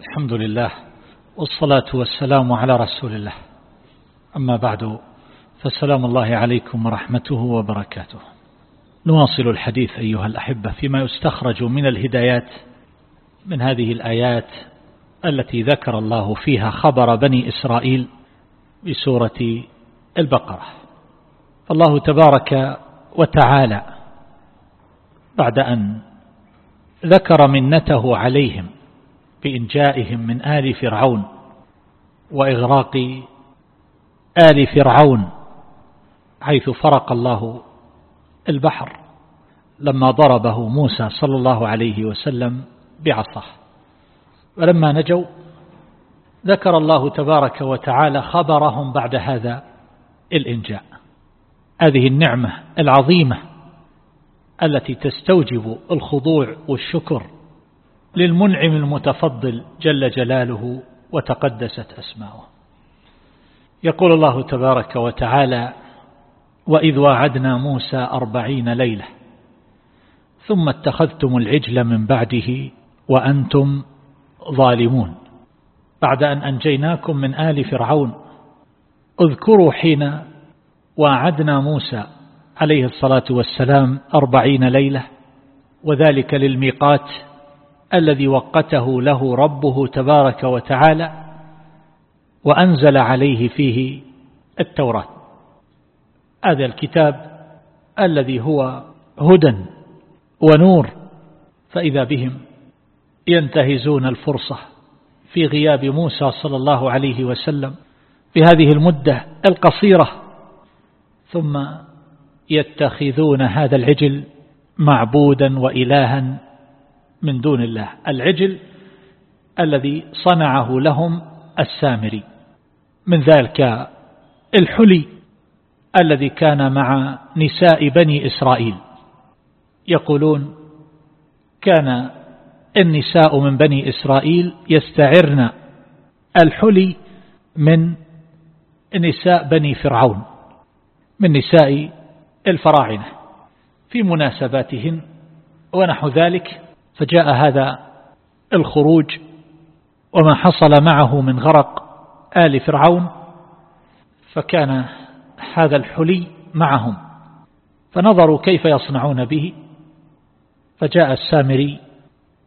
الحمد لله والصلاة والسلام على رسول الله. أما بعد فالسلام الله عليكم ورحمته وبركاته. نواصل الحديث أيها الأحبة فيما يستخرج من الهدايات من هذه الآيات التي ذكر الله فيها خبر بني إسرائيل بسورة البقرة. الله تبارك وتعالى بعد أن ذكر منته عليهم بإنجائهم من آل فرعون وإغراق آل فرعون حيث فرق الله البحر لما ضربه موسى صلى الله عليه وسلم بعصاه. ولما نجوا ذكر الله تبارك وتعالى خبرهم بعد هذا الإنجاء. هذه النعمة العظيمة التي تستوجب الخضوع والشكر للمنعم المتفضل جل جلاله وتقدست أسماؤه. يقول الله تبارك وتعالى وإذ واعدنا موسى أربعين ليلة ثم اتخذتم العجل من بعده وأنتم ظالمون. بعد أن أنجيناكم من آل فرعون اذكروا حين واعدنا موسى عليه الصلاة والسلام أربعين ليلة وذلك للميقات الذي وقته له ربه تبارك وتعالى وأنزل عليه فيه التوراة. هذا الكتاب الذي هو هدى ونور فإذا بهم ينتهزون الفرصة في غياب موسى صلى الله عليه وسلم في هذه المدة القصيرة ثم يتخذون هذا العجل معبودا وإلها من دون الله. العجل الذي صنعه لهم السامري. من ذلك الحلي الذي كان مع نساء بني إسرائيل. يقولون كان النساء من بني إسرائيل يستعرن الحلي من نساء بني فرعون من نساء الفراعنة في مناسباتهن ونحو ذلك فجاء هذا الخروج وما حصل معه من غرق آل فرعون فكان هذا الحلي معهم فنظروا كيف يصنعون به فجاء السامري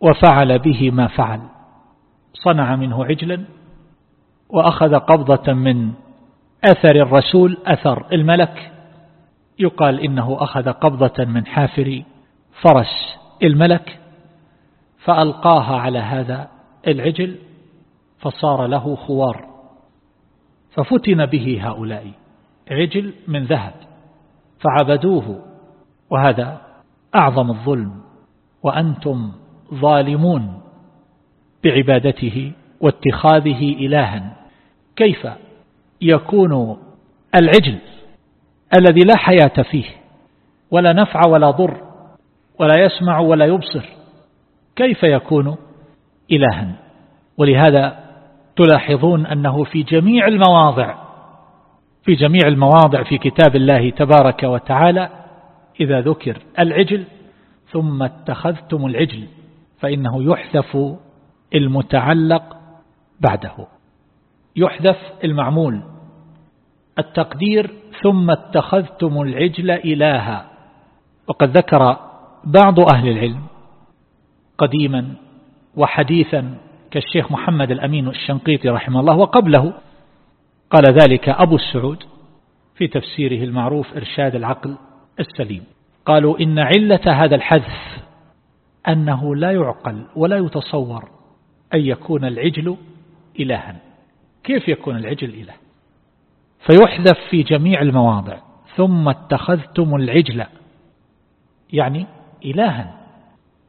وفعل به ما فعل صنع منه عجلا وأخذ قبضة من أثر الرسول أثر الملك يقال إنه أخذ قبضة من حافر فرس الملك فألقاها على هذا العجل فصار له خوار. ففتن به هؤلاء عجل من ذهب فعبدوه وهذا أعظم الظلم وأنتم ظالمون بعبادته واتخاذه إلها. كيف يكون العجل الذي لا حياة فيه ولا نفع ولا ضر ولا يسمع ولا يبصر كيف يكون إلها؟ ولهذا تلاحظون أنه في جميع المواضع في جميع المواضع في كتاب الله تبارك وتعالى إذا ذكر العجل ثم اتخذتم العجل فإنه يحذف المتعلق بعده. يحذف المعمول. التقدير ثم اتخذتم العجل إلها. وقد ذكر بعض أهل العلم قديما وحديثا كالشيخ محمد الأمين الشنقيطي رحمه الله وقبله قال ذلك أبو السعود في تفسيره المعروف إرشاد العقل السليم. قالوا إن علة هذا الحذف أنه لا يعقل ولا يتصور أن يكون العجل إلها. كيف يكون العجل إله؟ فيحذف في جميع المواضع. ثم اتخذتم العجل يعني إلها.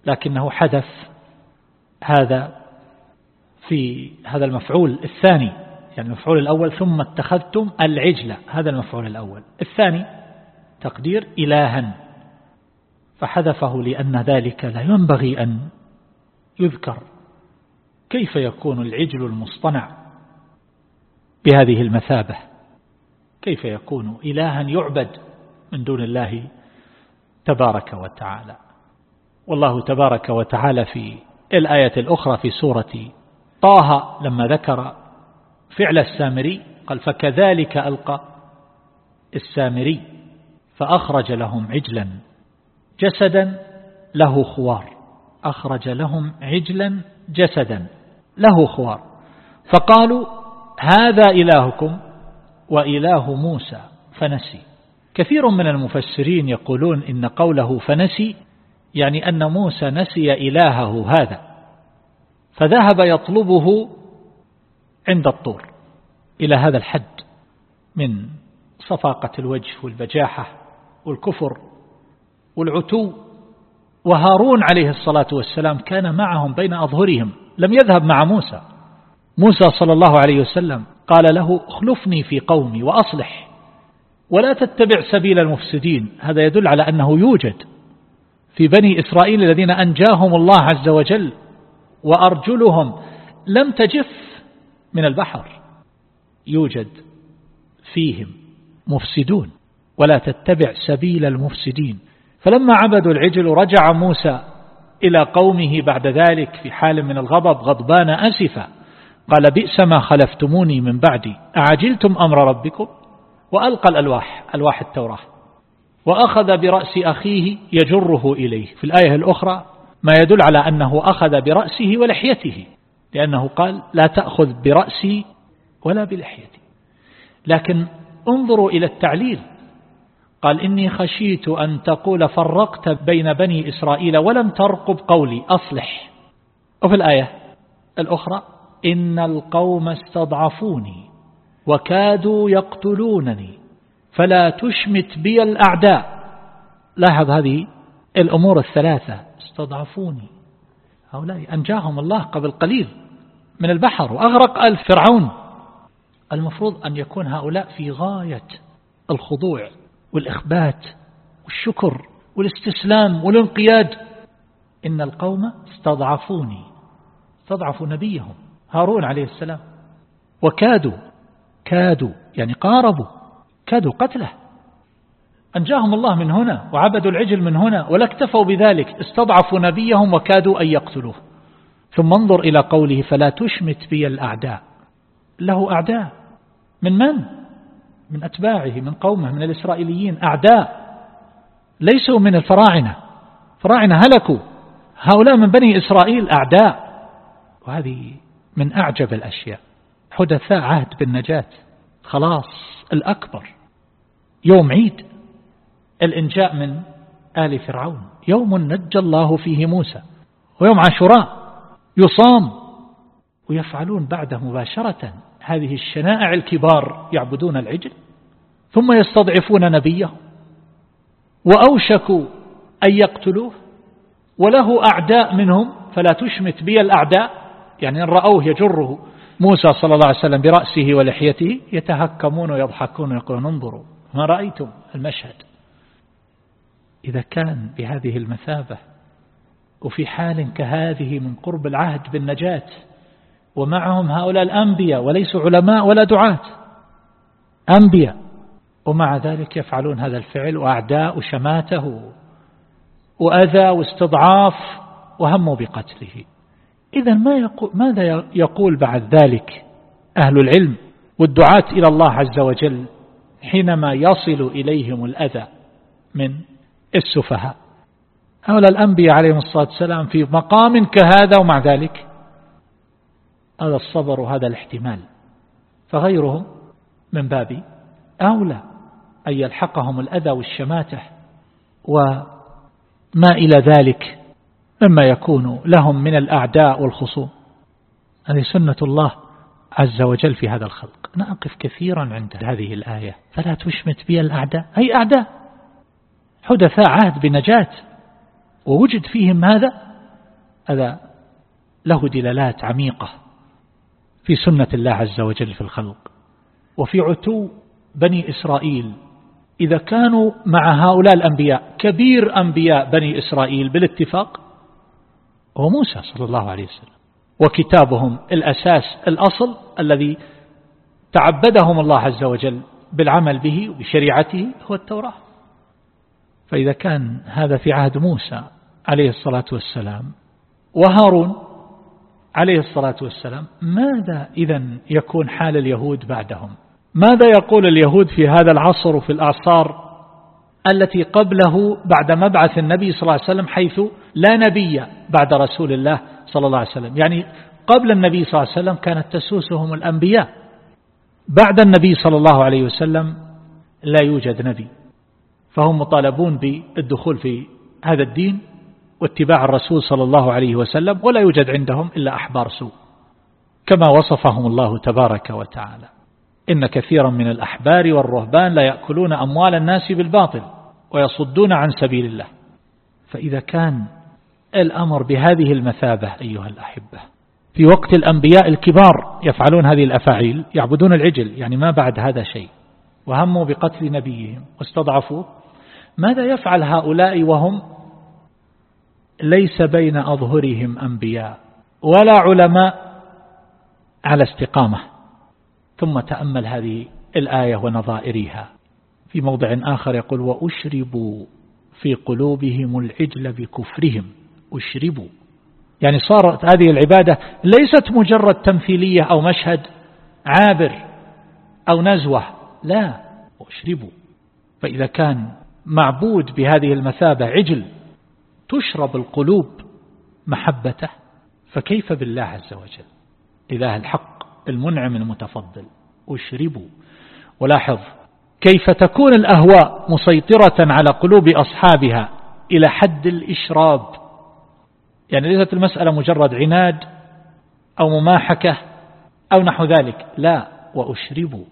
لكنه حدث هذا في هذا المفعول الثاني يعني المفعول الأول ثم اتخذتم العجل هذا المفعول الأول. الثاني تقدير إلها. فحذفه لأن ذلك لا ينبغي أن يذكر. كيف يكون العجل المصطنع بهذه المثابة؟ كيف يكون إلها يعبد من دون الله تبارك وتعالى؟ والله تبارك وتعالى في الآية الأخرى في سورة طه لما ذكر فعل السامري قال فكذلك ألقى السامري فأخرج لهم عجلا جسدا له خوار أخرج لهم عجلا جسدا له خوار. فقالوا هذا إلهكم وإله موسى فنسي. كثير من المفسرين يقولون إن قوله فنسي يعني أن موسى نسي إلهه هذا فذهب يطلبه عند الطور إلى هذا الحد من صفاقة الوجه والبجاحة والكفر والعتو. وهارون عليه الصلاة والسلام كان معهم بين أظهرهم لم يذهب مع موسى. موسى صلى الله عليه وسلم قال له اخلفني في قومي وأصلح ولا تتبع سبيل المفسدين. هذا يدل على أنه يوجد في بني إسرائيل الذين أنجاهم الله عز وجل وأرجلهم لم تجف من البحر يوجد فيهم مفسدون ولا تتبع سبيل المفسدين. فلما عبدوا العجل رجع موسى إلى قومه بعد ذلك في حال من الغضب غضبان أسفا قال بئس ما خلفتموني من بعدي أعجلتم أمر ربكم؟ وألقى الألواح ألواح التوراة. وأخذ برأس أخيه يجره إليه. في الآية الأخرى ما يدل على أنه أخذ برأسه ولحيته لأنه قال لا تأخذ برأسي ولا بلحيتي لكن انظروا إلى التعليل. قال إني خشيت أن تقول فرقت بين بني إسرائيل ولم ترقب قولي أصلح. وفي الآية الأخرى إن القوم استضعفوني وكادوا يقتلونني. فلا تشمت بي الأعداء. لاحظ هذه الأمور الثلاثة. استضعفوني. هؤلاء أنجاهم الله قبل قليل من البحر وأغرق ألف فرعون. المفروض أن يكون هؤلاء في غاية الخضوع والإخبات والشكر والاستسلام والانقياد. إن القوم استضعفوني. استضعفوا نبيهم هارون عليه السلام. وكادوا كادوا يعني قاربوا كادوا قتله. أنجاهم الله من هنا وعبدوا العجل من هنا ولا اكتفوا بذلك استضعفوا نبيهم وكادوا أن يقتلوه. ثم انظر إلى قوله فلا تشمت بي الأعداء. له أعداء. من من؟ من أتباعه من قومه من الإسرائيليين. أعداء. ليسوا من الفراعنة. فراعنة هلكوا. هؤلاء من بني إسرائيل أعداء. وهذه من أعجب الأشياء. حدثاء عهد بالنجاة. خلاص الأكبر. يوم عيد الإنجاء من آل فرعون. يوم نجى الله فيه موسى ويوم عاشوراء يصام ويفعلون بعده مباشرة هذه الشنائع الكبار يعبدون العجل ثم يستضعفون نبيه وأوشكوا أن يقتلوه وله أعداء منهم فلا تشمت بي الأعداء. يعني إن رأوه يجره موسى صلى الله عليه وسلم برأسه ولحيته يتهكمون ويضحكون ويقولون انظروا. ما رأيتم المشهد؟ إذا كان بهذه المثابة وفي حال كهذه من قرب العهد بالنجاة ومعهم هؤلاء الأنبياء وليسوا علماء ولا دعاة أنبياء ومع ذلك يفعلون هذا الفعل وأعداء شماته وأذى واستضعاف وهموا بقتله. إذا ما يقول ماذا يقول بعد ذلك أهل العلم والدعاة إلى الله عز وجل؟ حينما يصل إليهم الأذى من السفهاء. هؤلاء الأنبياء عليهم الصلاة والسلام في مقام كهذا ومع ذلك هذا الصبر وهذا الاحتمال فغيرهم من باب أولى أن يلحقهم الأذى والشماتة وما إلى ذلك مما يكون لهم من الأعداء والخصوم. هذه سنة الله. عز وجل في هذا الخلق. نقف كثيرا عند هذه الآية. فلا تشمت بي الأعداء. أي أعداء؟ حدثاء عهد بنجاة. ووجد فيهم هذا هذا له دلالات عميقة في سنة الله عز وجل في الخلق. وفي عتو بني إسرائيل. إذا كانوا مع هؤلاء الأنبياء كبير أنبياء بني إسرائيل بالاتفاق هو موسى صلى الله عليه وسلم. وكتابهم الأساس الأصل الذي تعبدهم الله عز وجل بالعمل به وبشريعته هو التوراة. فإذا كان هذا في عهد موسى عليه الصلاة والسلام وهارون عليه الصلاة والسلام ماذا إذا يكون حال اليهود بعدهم؟ ماذا يقول اليهود في هذا العصر وفي الأعصار التي قبله بعد مبعث النبي صلى الله عليه وسلم حيث لا نبي بعد رسول الله صلى الله عليه وسلم. يعني قبل النبي صلى الله عليه وسلم كانت تسوسهم الأنبياء. بعد النبي صلى الله عليه وسلم لا يوجد نبي. فهم مطالبون بالدخول في هذا الدين واتباع الرسول صلى الله عليه وسلم ولا يوجد عندهم إلا أحبار سوء. كما وصفهم الله تبارك وتعالى. إن كثيرا من الأحبار والرهبان لا يأكلون أموال الناس بالباطل. ويصدون عن سبيل الله. فإذا كان الأمر بهذه المثابة أيها الأحبة في وقت الأنبياء الكبار يفعلون هذه الأفاعيل يعبدون العجل يعني ما بعد هذا شيء وهموا بقتل نبيهم واستضعفوا ماذا يفعل هؤلاء وهم؟ ليس بين أظهرهم أنبياء ولا علماء على استقامة. ثم تأمل هذه الآية ونظائرها. في موضع آخر يقول وأشربوا في قلوبهم العجل بكفرهم. أشربوا. يعني صارت هذه العبادة ليست مجرد تمثيلية أو مشهد عابر أو نزوة. لا. أشربوا. فإذا كان معبود بهذه المثابة عجل تشرب القلوب محبته فكيف بالله عز وجل؟ إله الحق المنعم المتفضل. أشربوا. ولاحظ كيف تكون الأهواء مسيطرة على قلوب أصحابها إلى حد الإشراب؟ يعني ليست المسألة مجرد عناد أو مماحكة أو نحو ذلك لا وأشربوا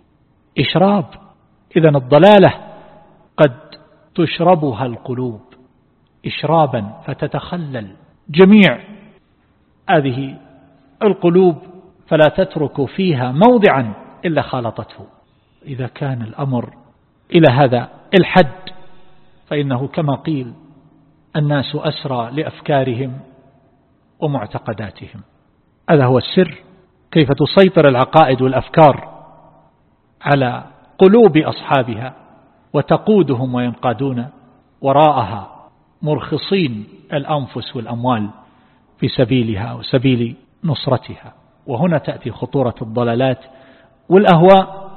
إشراب. إذا الضلالة قد تشربها القلوب إشرابا فتتخلل جميع هذه القلوب فلا تترك فيها موضعا إلا خالطته. إذا كان الأمر إلى هذا. الحد فإنه كما قيل الناس أسرى لأفكارهم ومعتقداتهم. هذا هو السر. كيف تسيطر العقائد والأفكار على قلوب أصحابها وتقودهم وينقادون وراءها مرخصين الأنفس والأموال في سبيلها وسبيل نصرتها. وهنا تأتي خطورة الضلالات والأهواء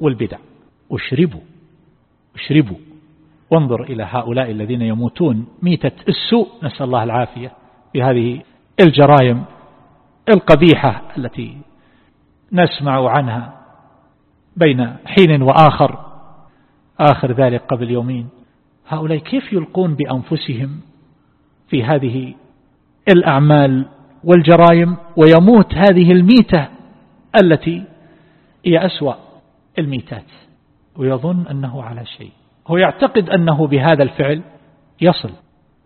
والبدع. أشربوا. أشربوا. وانظر إلى هؤلاء الذين يموتون. ميتة السوء. نسأل الله العافية بهذه الجرائم القبيحة التي نسمع عنها بين حين وآخر. آخر ذلك قبل يومين. هؤلاء كيف يلقون بأنفسهم في هذه الأعمال والجرائم ويموت هذه الميتة التي هي أسوأ الميتات؟ ويظن أنه على شيء. هو يعتقد أنه بهذا الفعل يصل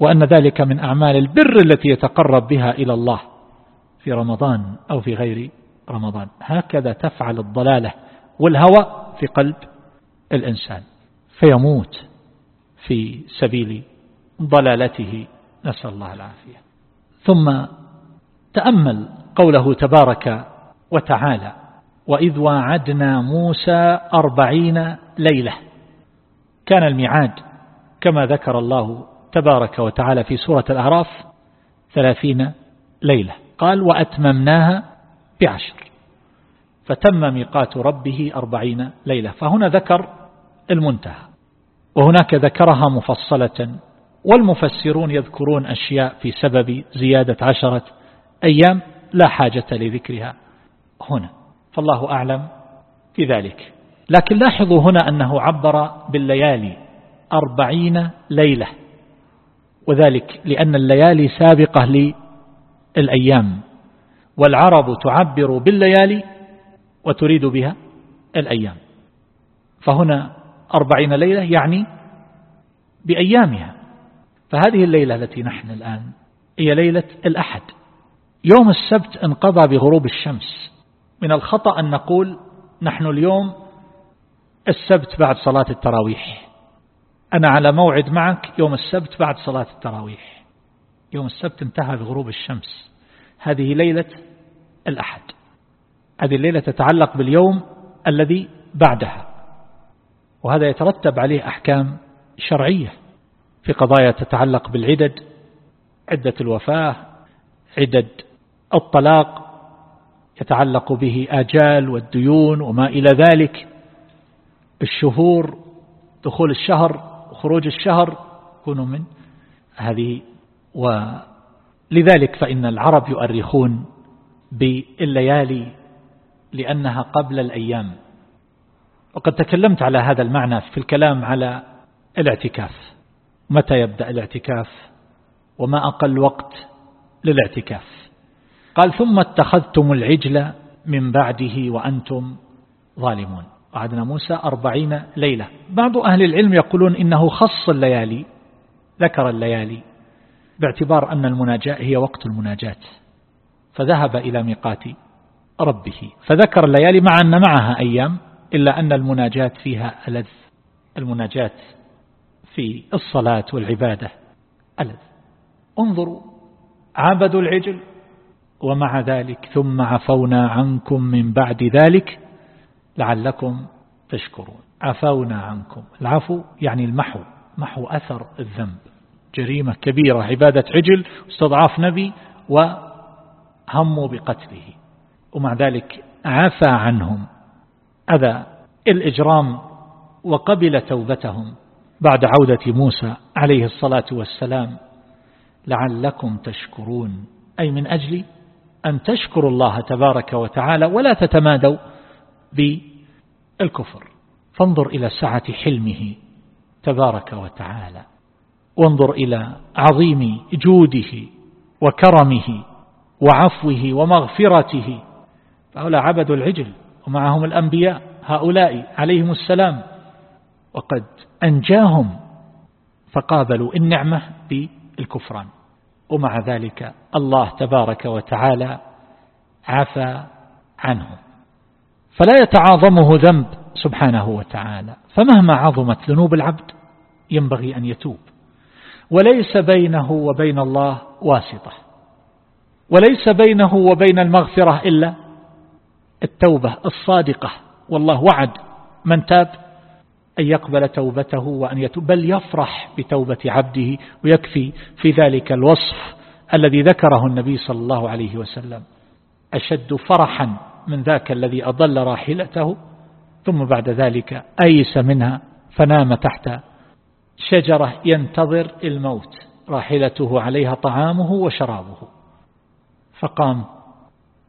وأن ذلك من أعمال البر التي يتقرب بها إلى الله في رمضان أو في غير رمضان. هكذا تفعل الضلالة والهوى في قلب الإنسان فيموت في سبيل ضلالته. نسأل الله العافية. ثم تأمل قوله تبارك وتعالى وإذ واعدنا موسى أربعين ليلة. كان الميعاد كما ذكر الله تبارك وتعالى في سورة الأعراف ثلاثين ليلة. قال وأتممناها بعشر. فتم ميقات ربه أربعين ليلة. فهنا ذكر المنتهى. وهناك ذكرها مفصلة والمفسرون يذكرون أشياء في سبب زيادة عشرة أيام لا حاجة لذكرها هنا. فالله أعلم في ذلك لكن لاحظوا هنا أنه عبر بالليالي أربعين ليلة وذلك لأن الليالي سابقة للأيام والعرب تعبر بالليالي وتريد بها الأيام. فهنا أربعين ليلة يعني بأيامها. فهذه الليلة التي نحن الآن هي ليلة الأحد. يوم السبت انقضى بغروب الشمس. من الخطأ أن نقول نحن اليوم السبت بعد صلاة التراويح. أنا على موعد معك يوم السبت بعد صلاة التراويح. يوم السبت انتهى بغروب الشمس. هذه ليلة الأحد. هذه الليلة تتعلق باليوم الذي بعدها. وهذا يترتب عليه أحكام شرعية في قضايا تتعلق بالعدد عدة الوفاة عدد الطلاق يتعلق به آجال والديون وما إلى ذلك. الشهور دخول الشهر وخروج الشهر يكونوا من هذه. ولذلك فإن العرب يؤرخون بالليالي لأنها قبل الأيام. وقد تكلمت على هذا المعنى في الكلام على الاعتكاف. متى يبدأ الاعتكاف؟ وما أقل وقت للاعتكاف؟ قال ثم اتخذتم العجل من بعده وأنتم ظالمون. قعدنا موسى أربعين ليلة. بعض أهل العلم يقولون إنه خص الليالي ذكر الليالي باعتبار أن المناجاة هي وقت المناجاة. فذهب إلى ميقات ربه فذكر الليالي مع أن معها أيام إلا أن المناجاة فيها ألذ. المناجاة في الصلاة والعبادة ألذ. انظروا عبدوا العجل. ومع ذلك ثم عفونا عنكم من بعد ذلك لعلكم تشكرون. عفونا عنكم. العفو يعني المحو. محو أثر الذنب. جريمة كبيرة. عبادة عجل. استضعاف نبي وهموا بقتله. ومع ذلك عفى عنهم. هذا الإجرام وقبل توبتهم بعد عودة موسى عليه الصلاة والسلام. لعلكم تشكرون. أي من أجل أن تشكروا الله تبارك وتعالى ولا تتمادوا بالكفر. فانظر إلى سعة حلمه تبارك وتعالى. وانظر إلى عظيم جوده وكرمه وعفوه ومغفرته. فهؤلاء عبدوا العجل ومعهم الأنبياء هؤلاء عليهم السلام. وقد أنجاهم فقابلوا النعمة بالكفران. ومع ذلك الله تبارك وتعالى عفى عنهم فلا يتعاظمه ذنب سبحانه وتعالى. فمهما عظمت ذنوب العبد ينبغي أن يتوب. وليس بينه وبين الله واسطة. وليس بينه وبين المغفرة إلا التوبة الصادقة. والله وعد. من تاب أن يقبل توبته وأن يتوب بل يفرح بتوبة عبده ويكفي في ذلك الوصف الذي ذكره النبي صلى الله عليه وسلم. أشد فرحا من ذاك الذي أضل راحلته ثم بعد ذلك أيس منها فنام تحت شجرة ينتظر الموت راحلته عليها طعامه وشرابه. فقام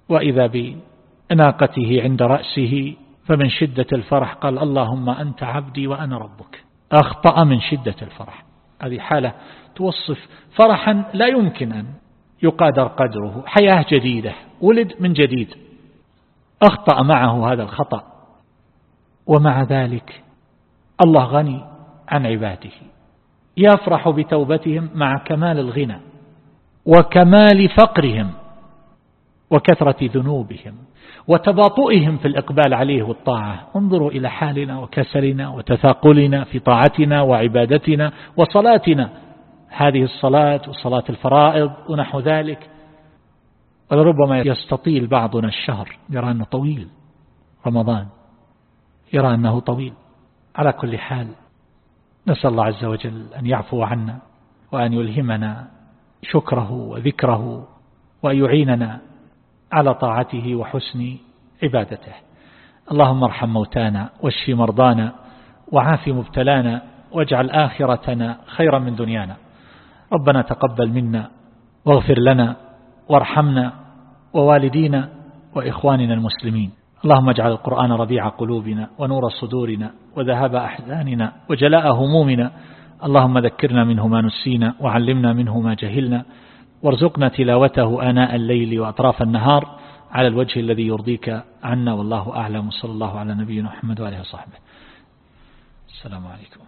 وإذا بناقته عند رأسه فمن شدة الفرح قال اللهم أنت عبدي وأنا ربك. أخطأ من شدة الفرح. هذه حالة توصف فرحا لا يمكن أن يقادر قدره. حياة جديدة. ولد من جديد. أخطأ معه هذا الخطأ. ومع ذلك الله غني عن عباده. يفرح بتوبتهم مع كمال الغنى وكمال فقرهم. وكثرة ذنوبهم وتباطؤهم في الإقبال عليه والطاعة. انظروا إلى حالنا وكسلنا وتثاقلنا في طاعتنا وعبادتنا وصلاتنا. هذه الصلاة وصلاة الفرائض ونحو ذلك. ولربما يستطيل بعضنا الشهر يرى أنه طويل. رمضان يرى أنه طويل. على كل حال نسأل الله عز وجل أن يعفو عنا وأن يلهمنا شكره وذكره وأن يعيننا على طاعته وحسن عبادته. اللهم ارحم موتانا واشف مرضانا وعاف مبتلانا واجعل آخرتنا خيرا من دنيانا. ربنا تقبل منا واغفر لنا وارحمنا ووالدينا وإخواننا المسلمين. اللهم اجعل القرآن ربيع قلوبنا ونور صدورنا وذهب أحزاننا وجلاء همومنا. اللهم ذكرنا منه ما نسينا وعلمنا منه ما جهلنا. وارزقنا تلاوته آناء الليل وأطراف النهار على الوجه الذي يرضيك عنا والله أعلم. صلى الله على نبينا محمد وآله وصحبه. السلام عليكم.